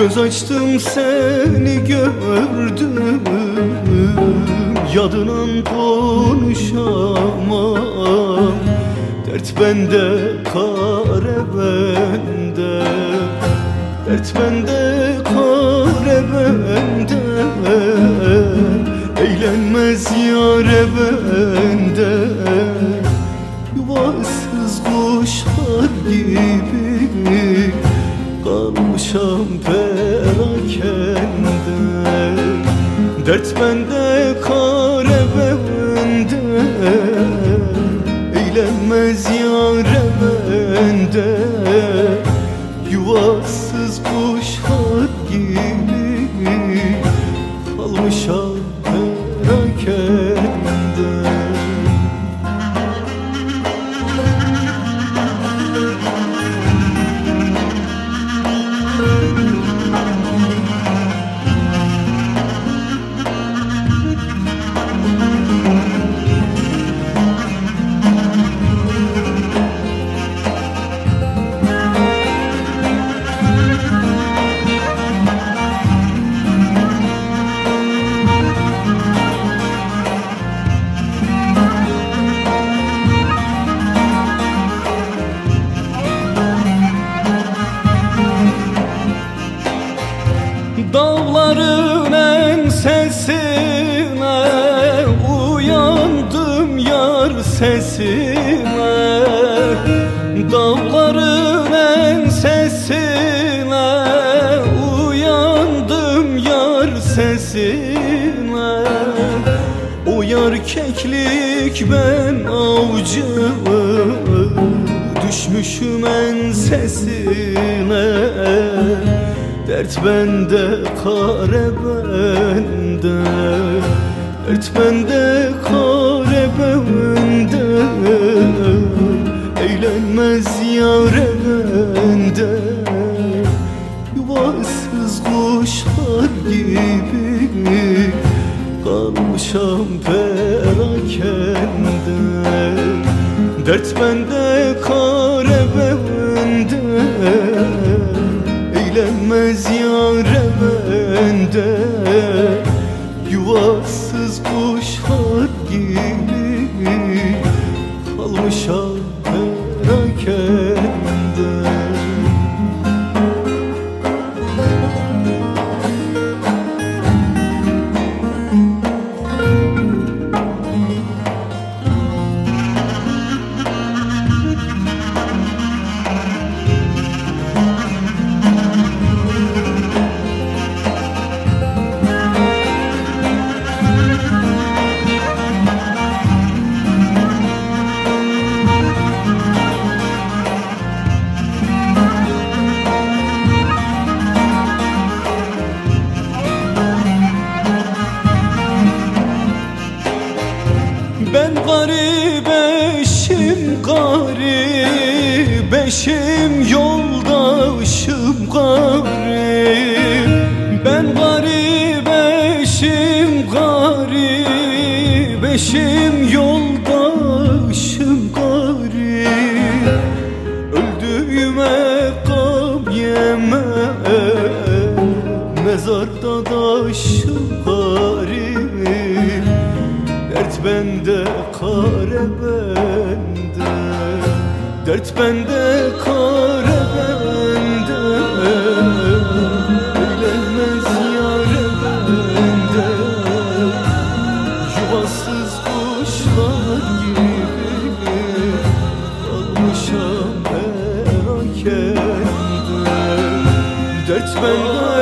Göz açtım seni gördüm. Yadından konuşamam. Dert bende kare bende. Dert bende kare bende. Eğlenmez yare bende. Yuvasız kuşlar gibi Kalmışam perakende Dert bende kare bende. Eğlenmez yare bende. Yuvasız kuşlar gibi Kalmışam perakende Dağların en sesine Uyandım yar sesine. Dağların en sesine Uyandım yar sesine. O yar keklik ben avcı Düşmüşüm en sesine Dert bende kare bende. Dert bende kare bende. Eğlenmez yare bende Yuvasız kuşlar gibi Kalmışam perakende. Dert bende kare bende Eğlenmez yare bende Yuvasız kuşlar gibi Kalmışam perakende garip eşim garip Eşim yoldaşım garip Ben garip eşim garip Eşim yoldaşım bende kare bende. Dert bende kare bende. Eğlenmez yare bende. Yuvasız kuşlar gibi Kalmışam perakende Dert bende